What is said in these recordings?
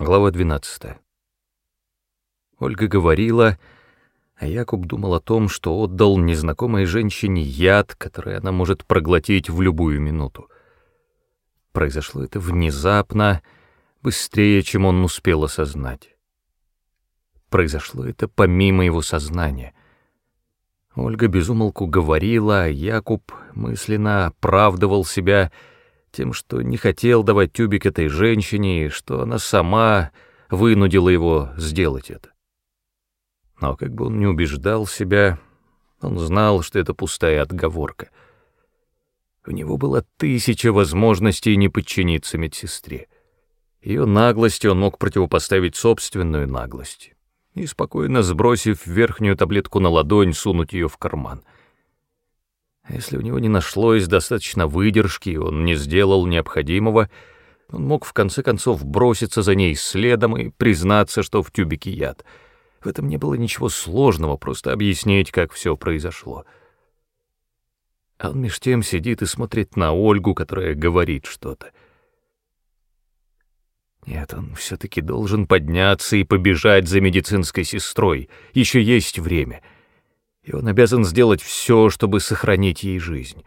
Глава 12. Ольга говорила, а Якуб думал о том, что отдал незнакомой женщине яд, который она может проглотить в любую минуту. Произошло это внезапно, быстрее, чем он успел осознать. Произошло это помимо его сознания. Ольга безумолку говорила, а Якуб мысленно оправдывал себя тем, что не хотел давать тюбик этой женщине, и что она сама вынудила его сделать это. Но как бы он ни убеждал себя, он знал, что это пустая отговорка. У него было тысяча возможностей не подчиниться медсестре. Ее наглости он мог противопоставить собственную наглость и, спокойно сбросив верхнюю таблетку на ладонь, сунуть ее в карман — если у него не нашлось достаточно выдержки, он не сделал необходимого, он мог в конце концов броситься за ней следом и признаться, что в тюбике яд. В этом не было ничего сложного, просто объяснить, как все произошло. А он меж тем сидит и смотрит на Ольгу, которая говорит что-то. Нет, он все-таки должен подняться и побежать за медицинской сестрой. Еще есть время — и он обязан сделать все, чтобы сохранить ей жизнь.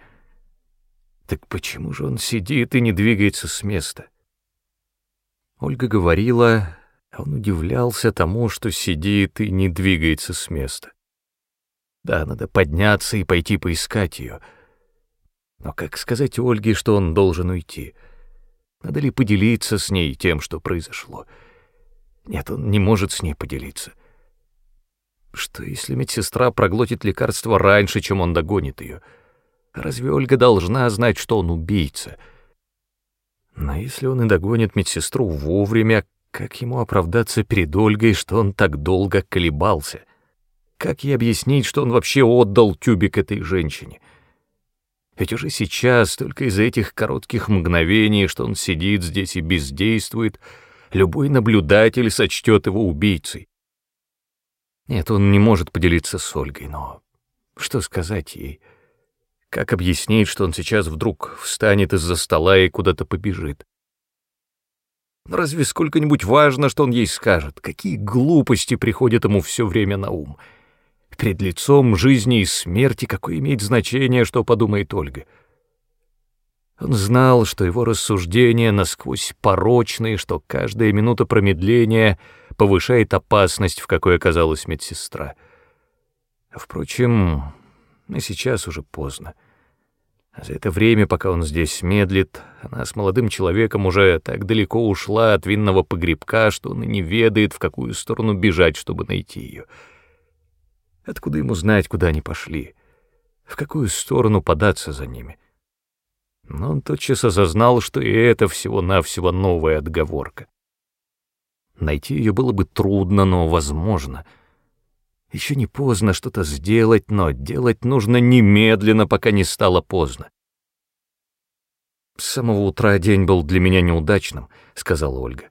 Так почему же он сидит и не двигается с места? Ольга говорила, а он удивлялся тому, что сидит и не двигается с места. Да, надо подняться и пойти поискать ее. Но как сказать Ольге, что он должен уйти? Надо ли поделиться с ней тем, что произошло? Нет, он не может с ней поделиться. Что если медсестра проглотит лекарство раньше, чем он догонит ее? Разве Ольга должна знать, что он убийца? Но если он и догонит медсестру вовремя, как ему оправдаться перед Ольгой, что он так долго колебался? Как ей объяснить, что он вообще отдал тюбик этой женщине? Ведь уже сейчас, только из-за этих коротких мгновений, что он сидит здесь и бездействует, любой наблюдатель сочтет его убийцей. Нет, он не может поделиться с Ольгой, но что сказать ей? Как объяснить, что он сейчас вдруг встанет из-за стола и куда-то побежит? Разве сколько-нибудь важно, что он ей скажет? Какие глупости приходят ему все время на ум? Перед лицом жизни и смерти какое имеет значение, что подумает Ольга? — он знал, что его рассуждения насквозь порочные, что каждая минута промедления повышает опасность, в какой оказалась медсестра. Впрочем, и сейчас уже поздно. За это время, пока он здесь медлит, она с молодым человеком уже так далеко ушла от винного погребка, что он и не ведает, в какую сторону бежать, чтобы найти ее. Откуда ему знать, куда они пошли? В какую сторону податься за ними? Но он тотчас осознал, что и это всего-навсего новая отговорка. Найти ее было бы трудно, но возможно. Еще не поздно что-то сделать, но делать нужно немедленно, пока не стало поздно. «С самого утра день был для меня неудачным», — сказала Ольга.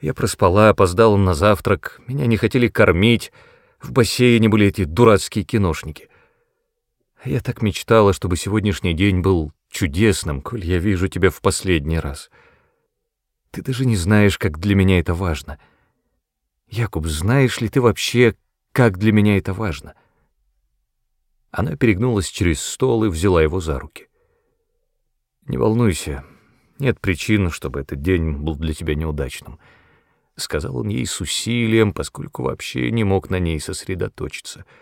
«Я проспала, опоздала на завтрак, меня не хотели кормить, в бассейне были эти дурацкие киношники. Я так мечтала, чтобы сегодняшний день был чудесным, коль я вижу тебя в последний раз. Ты даже не знаешь, как для меня это важно. Якуб, знаешь ли ты вообще, как для меня это важно?» Она перегнулась через стол и взяла его за руки. «Не волнуйся, нет причин, чтобы этот день был для тебя неудачным», — сказал он ей с усилием, поскольку вообще не мог на ней сосредоточиться —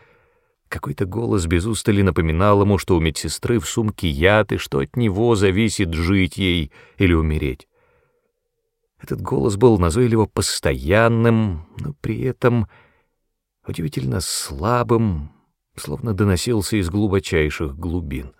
какой-то голос без устали напоминал ему, что у медсестры в сумке яд, и что от него зависит жить ей или умереть. Этот голос был назойливо постоянным, но при этом удивительно слабым, словно доносился из глубочайших глубин.